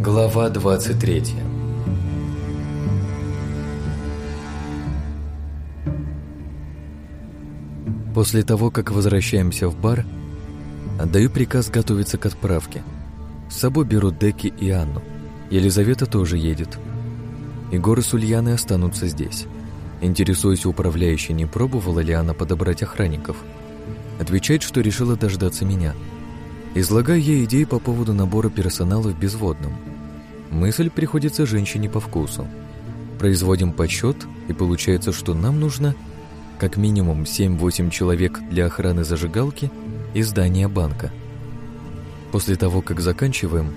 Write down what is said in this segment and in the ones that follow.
Глава 23 После того, как возвращаемся в бар, отдаю приказ готовиться к отправке. С собой берут Деки и Анну. Елизавета тоже едет. Егор с Ульяной останутся здесь. Интересуюсь у управляющей, не пробовала ли она подобрать охранников. Отвечает, что решила дождаться меня. Излагаю ей идеи по поводу набора персонала в безводном. Мысль приходится женщине по вкусу. Производим подсчет, и получается, что нам нужно как минимум 7-8 человек для охраны зажигалки и здания банка. После того, как заканчиваем,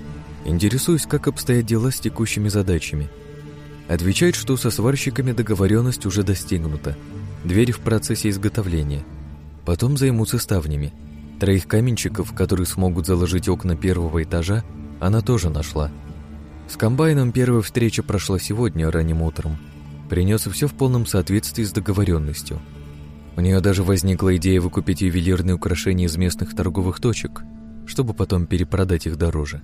интересуюсь, как обстоят дела с текущими задачами. Отвечает, что со сварщиками договоренность уже достигнута. Двери в процессе изготовления. Потом займутся ставнями. Троих каменщиков, которые смогут заложить окна первого этажа, она тоже нашла. С комбайном первая встреча прошла сегодня ранним утром. Принес все в полном соответствии с договоренностью. У нее даже возникла идея выкупить ювелирные украшения из местных торговых точек, чтобы потом перепродать их дороже.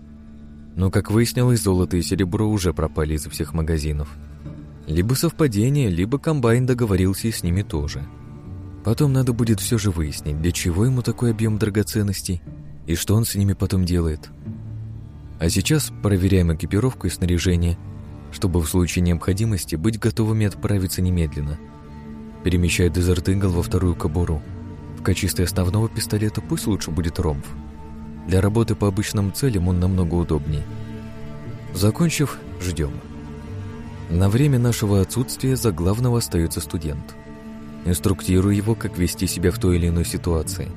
Но, как выяснилось, золото и серебро уже пропали из всех магазинов. Либо совпадение, либо комбайн договорился и с ними тоже. Потом надо будет все же выяснить, для чего ему такой объем драгоценностей и что он с ними потом делает. А сейчас проверяем экипировку и снаряжение, чтобы в случае необходимости быть готовыми отправиться немедленно. Перемещаю дезертыгл во вторую кобуру. В качестве основного пистолета пусть лучше будет ромб. Для работы по обычным целям он намного удобнее. Закончив, ждем. На время нашего отсутствия за главного остается студент. Инструктирую его, как вести себя в той или иной ситуации.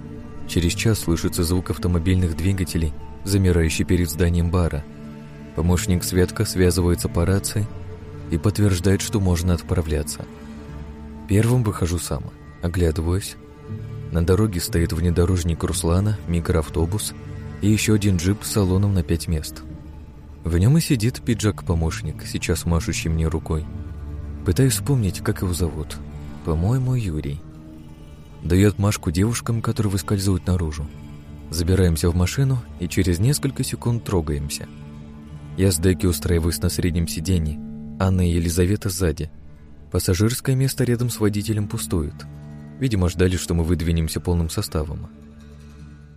Через час слышится звук автомобильных двигателей, замирающий перед зданием бара. Помощник Светка связывается по рации и подтверждает, что можно отправляться. Первым выхожу сам, оглядываюсь. На дороге стоит внедорожник Руслана, микроавтобус и еще один джип с салоном на пять мест. В нем и сидит пиджак-помощник, сейчас машущий мне рукой. Пытаюсь вспомнить, как его зовут. По-моему, Юрий. Дает Машку девушкам, которые выскальзывают наружу. Забираемся в машину и через несколько секунд трогаемся. Я с Деки устраиваюсь на среднем сиденье, Анна и Елизавета сзади. Пассажирское место рядом с водителем пустует. Видимо, ждали, что мы выдвинемся полным составом.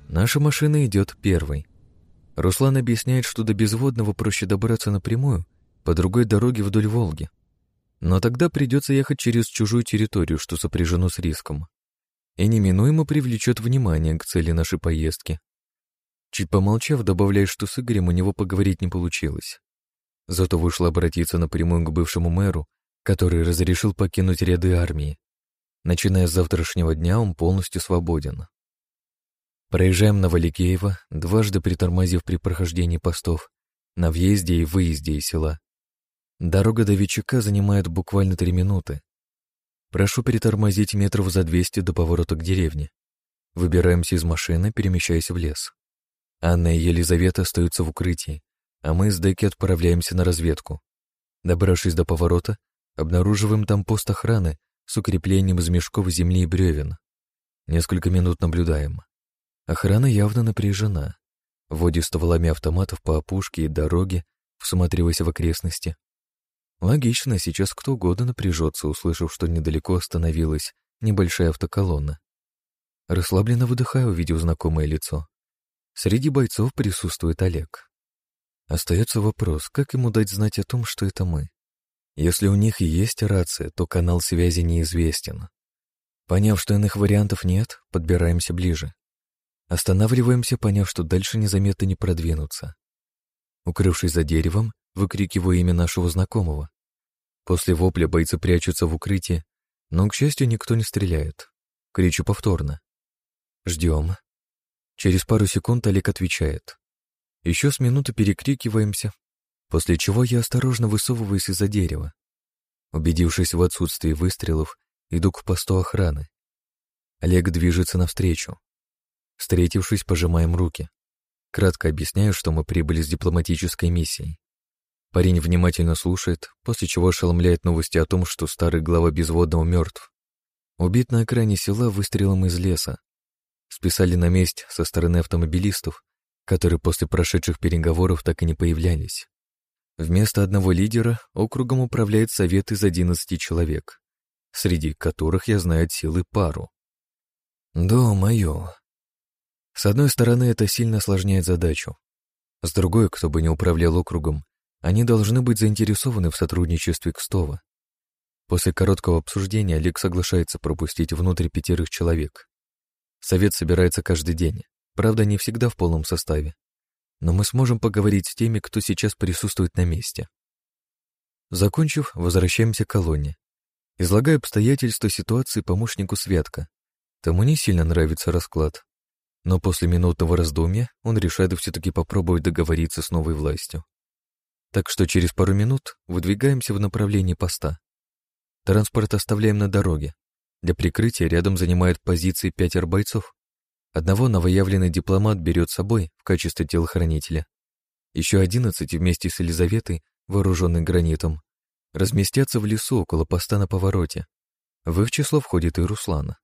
Наша машина идет первой. Руслан объясняет, что до Безводного проще добраться напрямую, по другой дороге вдоль Волги. Но тогда придется ехать через чужую территорию, что сопряжено с риском. И неминуемо привлечет внимание к цели нашей поездки. Чуть помолчав, добавляет, что с Игорем у него поговорить не получилось. Зато вышло обратиться напрямую к бывшему мэру, который разрешил покинуть ряды армии. Начиная с завтрашнего дня он полностью свободен. Проезжаем на Валикеево, дважды притормозив при прохождении постов, на въезде и выезде из села. Дорога до Вичака занимает буквально три минуты. Прошу перетормозить метров за двести до поворота к деревне. Выбираемся из машины, перемещаясь в лес. Анна и Елизавета остаются в укрытии, а мы с Деки отправляемся на разведку. Добравшись до поворота, обнаруживаем там пост охраны с укреплением из мешков земли и бревен. Несколько минут наблюдаем. Охрана явно напряжена. Водит стволами автоматов по опушке и дороге, всматриваясь в окрестности. Логично, сейчас кто угодно напряжется, услышав, что недалеко остановилась небольшая автоколонна. Расслабленно выдыхаю, увидев знакомое лицо. Среди бойцов присутствует Олег. Остается вопрос, как ему дать знать о том, что это мы. Если у них и есть рация, то канал связи неизвестен. Поняв, что иных вариантов нет, подбираемся ближе. Останавливаемся, поняв, что дальше незаметно не продвинуться. Укрывшись за деревом, выкрикиваю имя нашего знакомого. После вопля бойцы прячутся в укрытии, но, к счастью, никто не стреляет. Кричу повторно. Ждем. Через пару секунд Олег отвечает. Еще с минуты перекрикиваемся, после чего я осторожно высовываюсь из-за дерева. Убедившись в отсутствии выстрелов, иду к посту охраны. Олег движется навстречу. Встретившись, пожимаем руки. Кратко объясняю, что мы прибыли с дипломатической миссией. Парень внимательно слушает, после чего ошеломляет новости о том, что старый глава безводного мертв. Убит на окраине села выстрелом из леса. Списали на месть со стороны автомобилистов, которые после прошедших переговоров так и не появлялись. Вместо одного лидера округом управляет совет из 11 человек, среди которых я знаю от силы пару. Да, мое. С одной стороны, это сильно осложняет задачу. С другой, кто бы не управлял округом, они должны быть заинтересованы в сотрудничестве Кстова. После короткого обсуждения Олег соглашается пропустить внутрь пятерых человек. Совет собирается каждый день, правда, не всегда в полном составе. Но мы сможем поговорить с теми, кто сейчас присутствует на месте. Закончив, возвращаемся к колонне. Излагаю обстоятельства ситуации помощнику Святка. Тому не сильно нравится расклад. Но после минутного раздумья он решает все-таки попробовать договориться с новой властью. Так что через пару минут выдвигаемся в направлении поста. Транспорт оставляем на дороге. Для прикрытия рядом занимают позиции пятеро бойцов. Одного новоявленный дипломат берет с собой в качестве телохранителя. Еще одиннадцать вместе с Елизаветой, вооруженной гранитом, разместятся в лесу около поста на повороте. В их число входит и Руслана.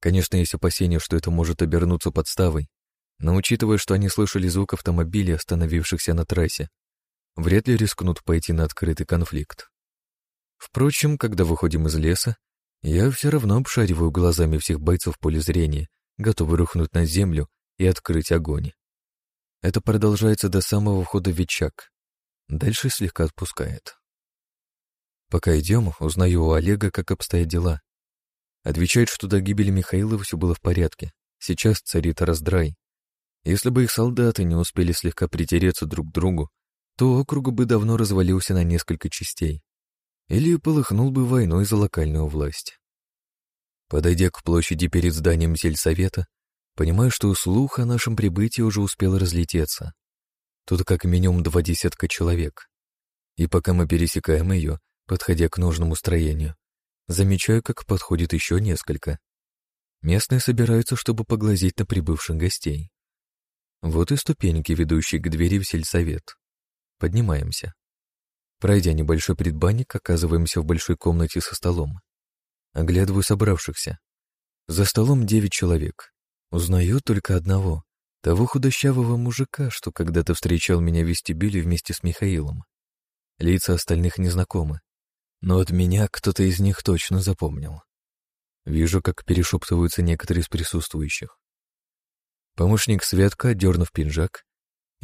Конечно, есть опасения, что это может обернуться подставой, но учитывая, что они слышали звук автомобилей, остановившихся на трассе, вряд ли рискнут пойти на открытый конфликт. Впрочем, когда выходим из леса, я все равно обшариваю глазами всех бойцов поле зрения, готовый рухнуть на землю и открыть огонь. Это продолжается до самого входа в Вичак. Дальше слегка отпускает. Пока идем, узнаю у Олега, как обстоят дела. Отвечает, что до гибели Михаила все было в порядке. Сейчас царит раздрай. Если бы их солдаты не успели слегка притереться друг к другу, то округ бы давно развалился на несколько частей или полыхнул бы войной за локальную власть. Подойдя к площади перед зданием сельсовета, понимаю, что слух о нашем прибытии уже успел разлететься. Тут как минимум два десятка человек. И пока мы пересекаем ее, подходя к нужному строению, замечаю, как подходит еще несколько. Местные собираются, чтобы поглазеть на прибывших гостей. Вот и ступеньки, ведущие к двери в сельсовет. Поднимаемся. Пройдя небольшой предбанник, оказываемся в большой комнате со столом. Оглядываю собравшихся. За столом девять человек. Узнаю только одного, того худощавого мужика, что когда-то встречал меня в вестибюле вместе с Михаилом. Лица остальных незнакомы, но от меня кто-то из них точно запомнил. Вижу, как перешептываются некоторые из присутствующих. Помощник Светка, дернув пинжак,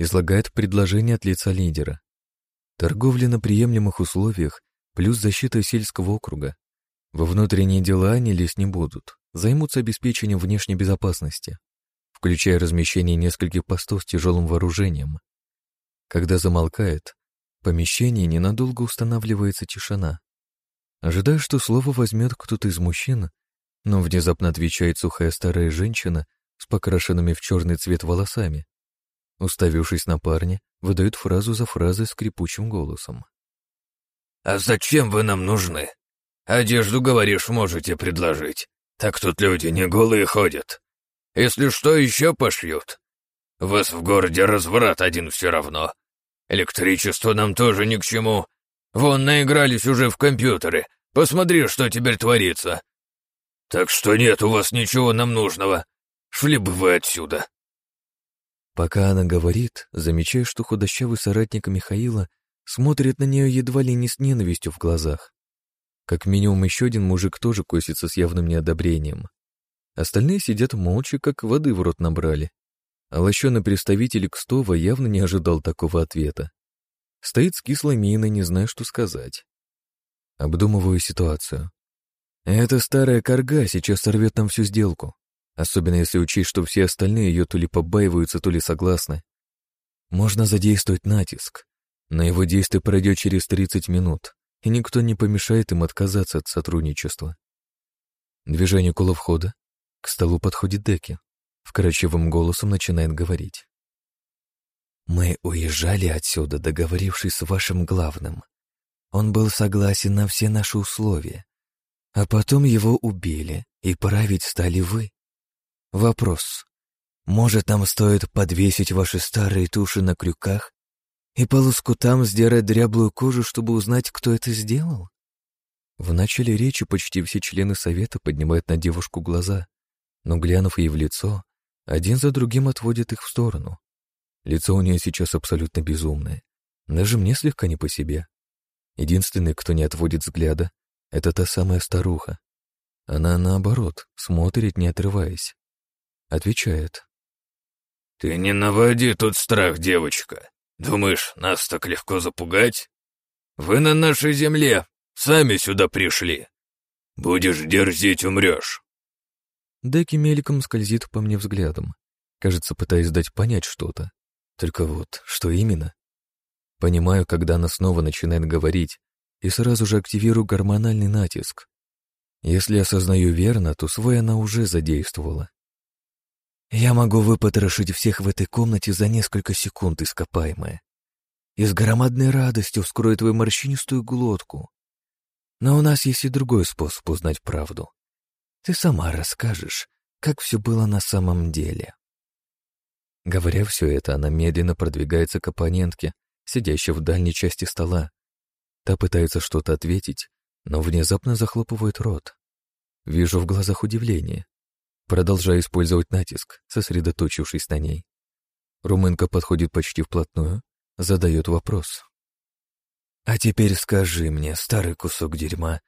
излагает предложение от лица лидера. Торговля на приемлемых условиях плюс защита сельского округа. Во внутренние дела они лезть не будут, займутся обеспечением внешней безопасности, включая размещение нескольких постов с тяжелым вооружением. Когда замолкает, в помещении ненадолго устанавливается тишина. Ожидая, что слово возьмет кто-то из мужчин, но внезапно отвечает сухая старая женщина с покрашенными в черный цвет волосами. Уставившись на парня, выдает фразу за фразой скрипучим голосом. «А зачем вы нам нужны? Одежду, говоришь, можете предложить. Так тут люди не голые ходят. Если что, еще пошьют. Вас в городе разврат один все равно. Электричество нам тоже ни к чему. Вон наигрались уже в компьютеры. Посмотри, что теперь творится. Так что нет у вас ничего нам нужного. Шли бы вы отсюда. Пока она говорит, замечаю, что худощавый соратник Михаила смотрит на нее едва ли не с ненавистью в глазах. Как минимум еще один мужик тоже косится с явным неодобрением. Остальные сидят молча, как воды в рот набрали. А лощеный представитель Кстова явно не ожидал такого ответа. Стоит с кислой миной, не зная, что сказать. Обдумываю ситуацию. Эта старая корга сейчас сорвет нам всю сделку. Особенно если учесть, что все остальные ее то ли побаиваются, то ли согласны. Можно задействовать натиск, но его действие пройдет через 30 минут, и никто не помешает им отказаться от сотрудничества. Движение около входа. К столу подходит Деки. Вкрадчивым голосом начинает говорить. «Мы уезжали отсюда, договорившись с вашим главным. Он был согласен на все наши условия. А потом его убили, и править стали вы. Вопрос. Может, нам стоит подвесить ваши старые туши на крюках и по лоскутам сдирать дряблую кожу, чтобы узнать, кто это сделал? В начале речи почти все члены совета поднимают на девушку глаза, но, глянув ей в лицо, один за другим отводят их в сторону. Лицо у нее сейчас абсолютно безумное, Даже мне слегка не по себе. Единственный, кто не отводит взгляда, это та самая старуха. Она, наоборот, смотрит, не отрываясь. Отвечает. «Ты не наводи тут страх, девочка. Думаешь, нас так легко запугать? Вы на нашей земле, сами сюда пришли. Будешь дерзить, умрешь». Деки мельком скользит по мне взглядом, кажется, пытаясь дать понять что-то. Только вот, что именно? Понимаю, когда она снова начинает говорить, и сразу же активирую гормональный натиск. Если осознаю верно, то свой она уже задействовала. Я могу выпотрошить всех в этой комнате за несколько секунд, ископаемое. И с громадной радостью вскрою твою морщинистую глотку. Но у нас есть и другой способ узнать правду. Ты сама расскажешь, как все было на самом деле. Говоря все это, она медленно продвигается к оппонентке, сидящей в дальней части стола. Та пытается что-то ответить, но внезапно захлопывает рот. Вижу в глазах удивление. Продолжаю использовать натиск, сосредоточившись на ней. Румынка подходит почти вплотную, задает вопрос. «А теперь скажи мне, старый кусок дерьма,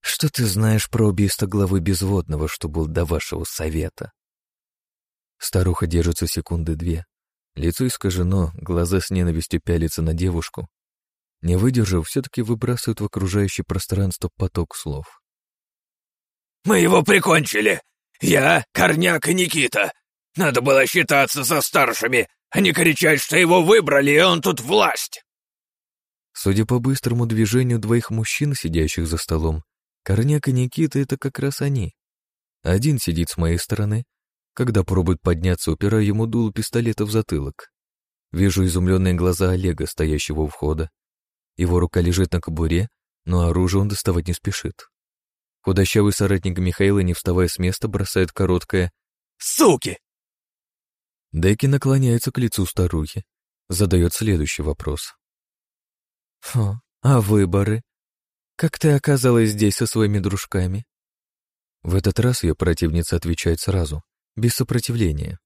что ты знаешь про убийство главы Безводного, что был до вашего совета?» Старуха держится секунды две. Лицо искажено, глаза с ненавистью пялятся на девушку. Не выдержав, все-таки выбрасывают в окружающее пространство поток слов. «Мы его прикончили! Я, Корняк и Никита! Надо было считаться со старшими, а не кричать, что его выбрали, и он тут власть!» Судя по быстрому движению двоих мужчин, сидящих за столом, Корняк и Никита — это как раз они. Один сидит с моей стороны, когда пробует подняться, упирая ему дуло пистолета в затылок. Вижу изумленные глаза Олега, стоящего у входа. Его рука лежит на кобуре, но оружие он доставать не спешит. Худощавый соратник Михаила, не вставая с места, бросает короткое «Суки!». Деки наклоняется к лицу старухи, задает следующий вопрос. «Хо, а выборы? Как ты оказалась здесь со своими дружками?» В этот раз ее противница отвечает сразу, без сопротивления.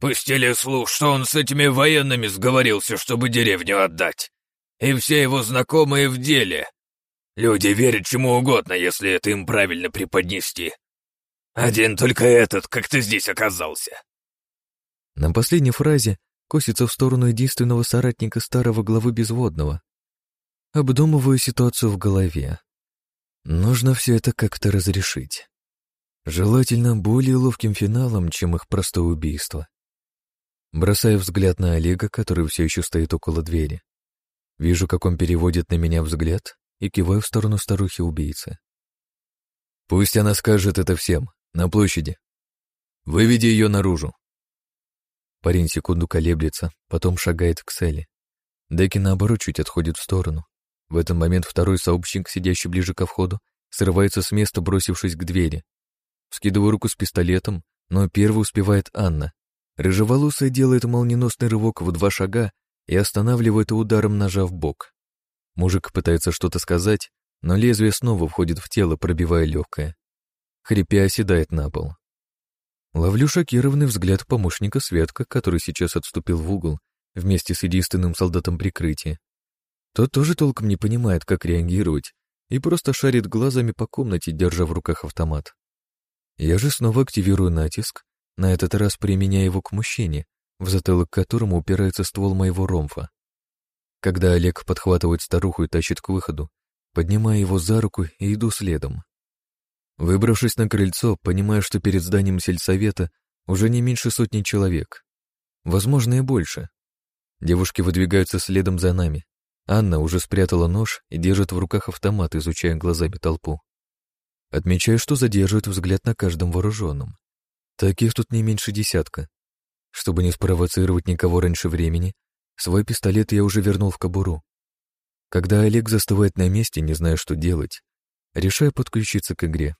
«Пустили слух, что он с этими военными сговорился, чтобы деревню отдать. И все его знакомые в деле. Люди верят чему угодно, если это им правильно преподнести. Один только этот, как ты здесь оказался». На последней фразе косится в сторону единственного соратника старого главы Безводного. Обдумываю ситуацию в голове. Нужно все это как-то разрешить. Желательно более ловким финалом, чем их простое убийство. Бросаю взгляд на Олега, который все еще стоит около двери. Вижу, как он переводит на меня взгляд и киваю в сторону старухи-убийцы. Пусть она скажет это всем, на площади. Выведи ее наружу. Парень секунду колеблется, потом шагает к цели. Деки, наоборот, чуть отходит в сторону. В этот момент второй сообщник, сидящий ближе ко входу, срывается с места, бросившись к двери. Скидываю руку с пистолетом, но первой успевает Анна. Рыжеволосая делает молниеносный рывок в два шага и останавливает ударом ножа в бок. Мужик пытается что-то сказать, но лезвие снова входит в тело, пробивая легкое. Хрипя оседает на пол. Ловлю шокированный взгляд помощника Светка, который сейчас отступил в угол вместе с единственным солдатом прикрытия. Тот тоже толком не понимает, как реагировать, и просто шарит глазами по комнате, держа в руках автомат. Я же снова активирую натиск, на этот раз применяя его к мужчине, в затылок которому упирается ствол моего ромфа. Когда Олег подхватывает старуху и тащит к выходу, поднимаю его за руку и иду следом. Выбравшись на крыльцо, понимаю, что перед зданием сельсовета уже не меньше сотни человек. Возможно, и больше. Девушки выдвигаются следом за нами. Анна уже спрятала нож и держит в руках автомат, изучая глазами толпу. Отмечаю, что задерживают взгляд на каждом вооруженном. Таких тут не меньше десятка. Чтобы не спровоцировать никого раньше времени, свой пистолет я уже вернул в кобуру. Когда Олег застывает на месте, не зная, что делать, решаю подключиться к игре.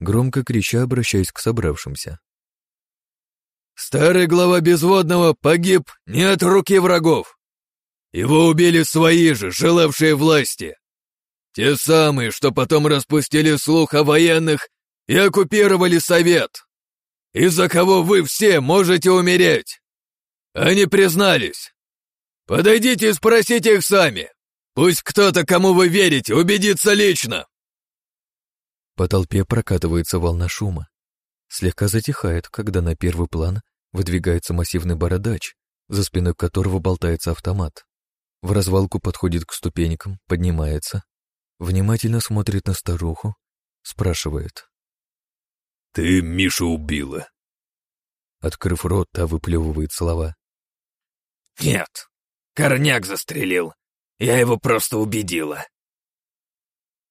Громко крича, обращаясь к собравшимся. «Старый глава Безводного погиб не от руки врагов. Его убили свои же, желавшие власти. Те самые, что потом распустили слух о военных и оккупировали совет. Из-за кого вы все можете умереть. Они признались. Подойдите и спросите их сами. Пусть кто-то, кому вы верите, убедится лично. По толпе прокатывается волна шума. Слегка затихает, когда на первый план выдвигается массивный бородач, за спиной которого болтается автомат. В развалку подходит к ступенькам, поднимается, внимательно смотрит на старуху, спрашивает. «Ты Мишу убила?» Открыв рот, та выплевывает слова. «Нет, Корняк застрелил. Я его просто убедила».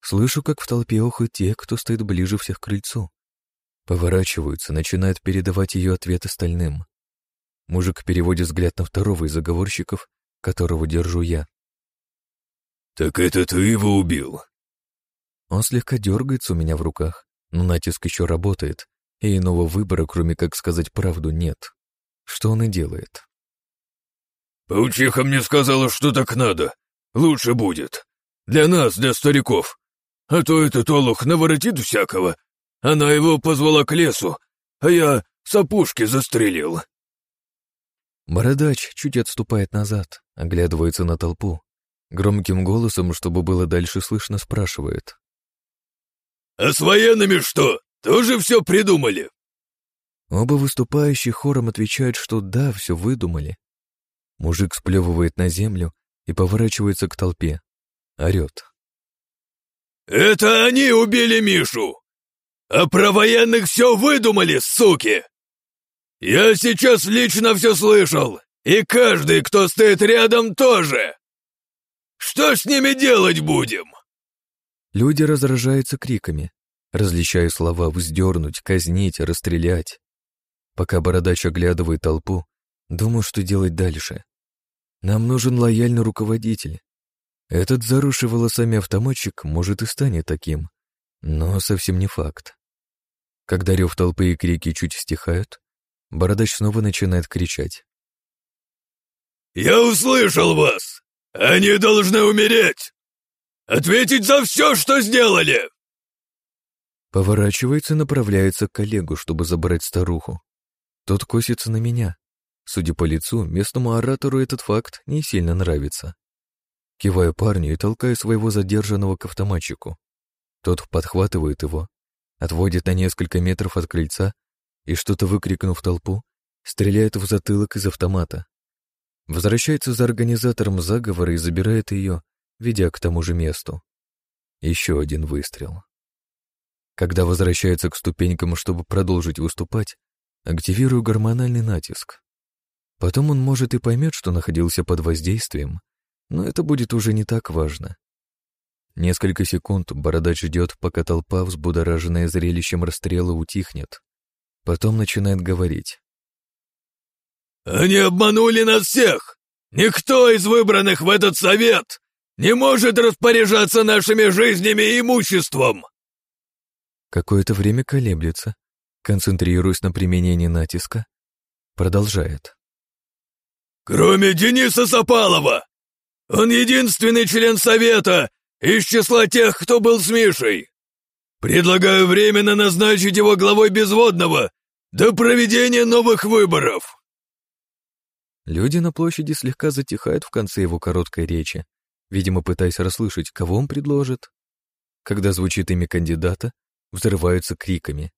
Слышу, как в толпе охают те, кто стоит ближе всех к крыльцу. Поворачиваются, начинают передавать ее ответ остальным. Мужик переводит взгляд на второго из заговорщиков, которого держу я. «Так это ты его убил?» Он слегка дергается у меня в руках, но натиск еще работает, и иного выбора, кроме как сказать правду, нет. Что он и делает. «Паучиха мне сказала, что так надо. Лучше будет. Для нас, для стариков. А то этот олух наворотит всякого. Она его позвала к лесу, а я с опушки застрелил». Бородач чуть отступает назад, оглядывается на толпу. Громким голосом, чтобы было дальше слышно, спрашивает. «А с военными что? Тоже все придумали?» Оба выступающих хором отвечают, что да, все выдумали. Мужик сплевывает на землю и поворачивается к толпе. Орет. «Это они убили Мишу! А про военных все выдумали, суки! Я сейчас лично все слышал, и каждый, кто стоит рядом, тоже! Что с ними делать будем?» Люди раздражаются криками, различая слова «вздернуть», «казнить», «расстрелять». Пока бородач оглядывает толпу, думаю, что делать дальше. Нам нужен лояльный руководитель. Этот заросший волосами автоматчик может и станет таким, но совсем не факт. Когда рев толпы и крики чуть стихают, бородач снова начинает кричать. «Я услышал вас! Они должны умереть! Ответить за все, что сделали!» Поворачивается и направляется к коллегу, чтобы забрать старуху. Тот косится на меня. Судя по лицу, местному оратору этот факт не сильно нравится. Киваю парню и толкаю своего задержанного к автоматчику. Тот подхватывает его, отводит на несколько метров от крыльца и, что-то выкрикнув толпу, стреляет в затылок из автомата. Возвращается за организатором заговора и забирает ее, ведя к тому же месту. Еще один выстрел. Когда возвращается к ступенькам, чтобы продолжить выступать, активирую гормональный натиск. Потом он, может, и поймет, что находился под воздействием, но это будет уже не так важно. Несколько секунд бородач ждет, пока толпа, взбудораженная зрелищем расстрела, утихнет. Потом начинает говорить. «Они обманули нас всех! Никто из выбранных в этот совет не может распоряжаться нашими жизнями и имуществом!» Какое-то время колеблется, концентрируясь на применении натиска, продолжает. «Кроме Дениса Сапалова! Он единственный член совета из числа тех, кто был с Мишей! Предлагаю временно назначить его главой Безводного до проведения новых выборов!» Люди на площади слегка затихают в конце его короткой речи, видимо, пытаясь расслышать, кого он предложит. Когда звучит имя кандидата, взрываются криками.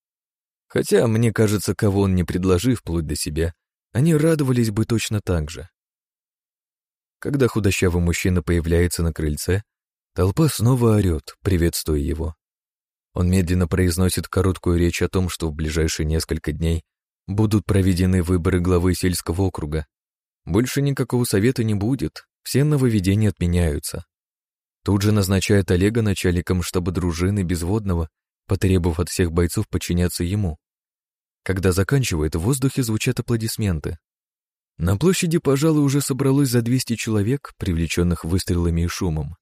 Хотя, мне кажется, кого он не предложив, вплоть до себя, они радовались бы точно так же. Когда худощавый мужчина появляется на крыльце, толпа снова орет, приветствуя его. Он медленно произносит короткую речь о том, что в ближайшие несколько дней будут проведены выборы главы сельского округа. Больше никакого совета не будет, все нововведения отменяются. Тут же назначает Олега начальником штаба дружины Безводного, потребовав от всех бойцов подчиняться ему. Когда заканчивает, в воздухе звучат аплодисменты. На площади, пожалуй, уже собралось за 200 человек, привлеченных выстрелами и шумом.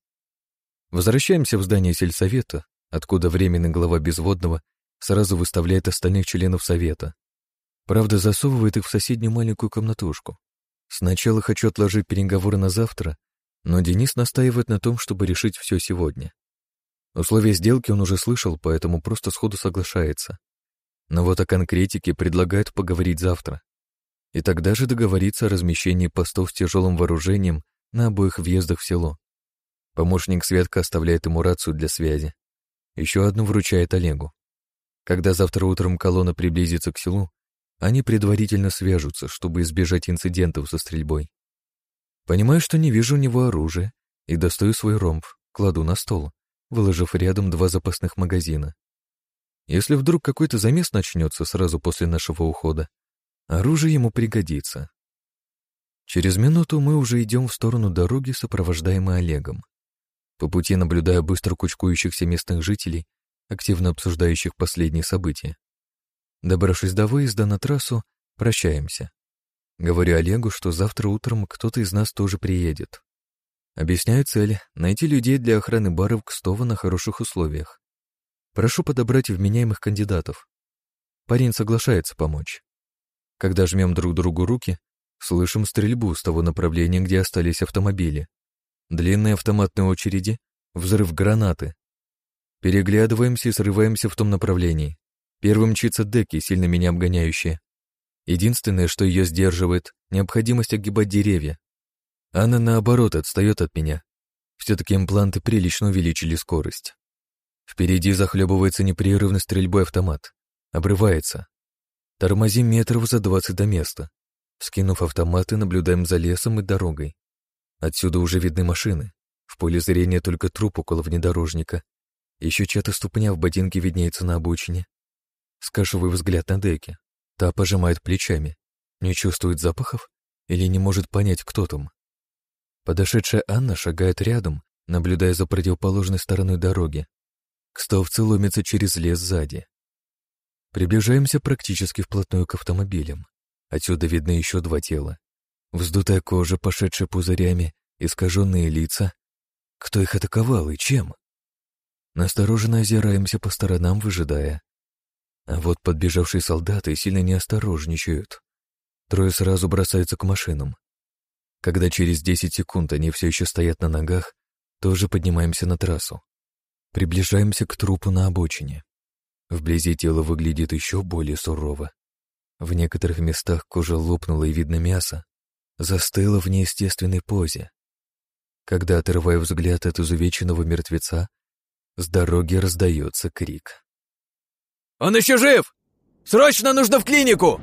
Возвращаемся в здание сельсовета, откуда временный глава Безводного сразу выставляет остальных членов совета. Правда, засовывает их в соседнюю маленькую комнатушку. Сначала хочу отложить переговоры на завтра, но Денис настаивает на том, чтобы решить все сегодня. Условия сделки он уже слышал, поэтому просто сходу соглашается. Но вот о конкретике предлагают поговорить завтра. и тогда же договориться о размещении постов с тяжелым вооружением на обоих въездах в село. Помощник Светка оставляет ему рацию для связи. Еще одну вручает Олегу. Когда завтра утром колонна приблизится к селу, они предварительно свяжутся, чтобы избежать инцидентов со стрельбой. Понимаю, что не вижу у него оружия, и достаю свой ромб, кладу на стол, выложив рядом два запасных магазина. Если вдруг какой-то замес начнется сразу после нашего ухода, оружие ему пригодится. Через минуту мы уже идем в сторону дороги, сопровождаемой Олегом. По пути наблюдая быстро кучкующихся местных жителей, активно обсуждающих последние события. Добравшись до выезда на трассу, прощаемся. Говорю Олегу, что завтра утром кто-то из нас тоже приедет. Объясняю цель — найти людей для охраны баров Кстова на хороших условиях. Прошу подобрать вменяемых кандидатов. Парень соглашается помочь. Когда жмем друг другу руки, слышим стрельбу с того направления, где остались автомобили. Длинные автоматные очереди, взрыв гранаты. Переглядываемся и срываемся в том направлении. Первым мчится Деки, сильно меня обгоняющая. Единственное, что ее сдерживает, необходимость огибать деревья. Она, наоборот, отстает от меня. Все-таки импланты прилично увеличили скорость. Впереди захлебывается непрерывной стрельбой автомат. Обрывается. Тормозим метров за двадцать до места. Скинув автоматы, наблюдаем за лесом и дорогой. Отсюда уже видны машины. В поле зрения только труп около внедорожника. Еще чья-то ступня в ботинке виднеется на обочине. Скашиваю взгляд на деке. Та пожимает плечами. Не чувствует запахов или не может понять, кто там. Подошедшая Анна шагает рядом, наблюдая за противоположной стороной дороги. Кстовцы ломятся через лес сзади. Приближаемся практически вплотную к автомобилям. Отсюда видны еще два тела. Вздутая кожа, пошедшая пузырями, искаженные лица. Кто их атаковал и чем? Настороженно озираемся по сторонам, выжидая. А вот подбежавшие солдаты сильно не осторожничают. Трое сразу бросаются к машинам. Когда через 10 секунд они все еще стоят на ногах, тоже поднимаемся на трассу. Приближаемся к трупу на обочине. Вблизи тело выглядит еще более сурово. В некоторых местах кожа лопнула и видно мясо, застыло в неестественной позе. Когда отрываю взгляд от изувеченного мертвеца, с дороги раздается крик. «Он еще жив! Срочно нужно в клинику!»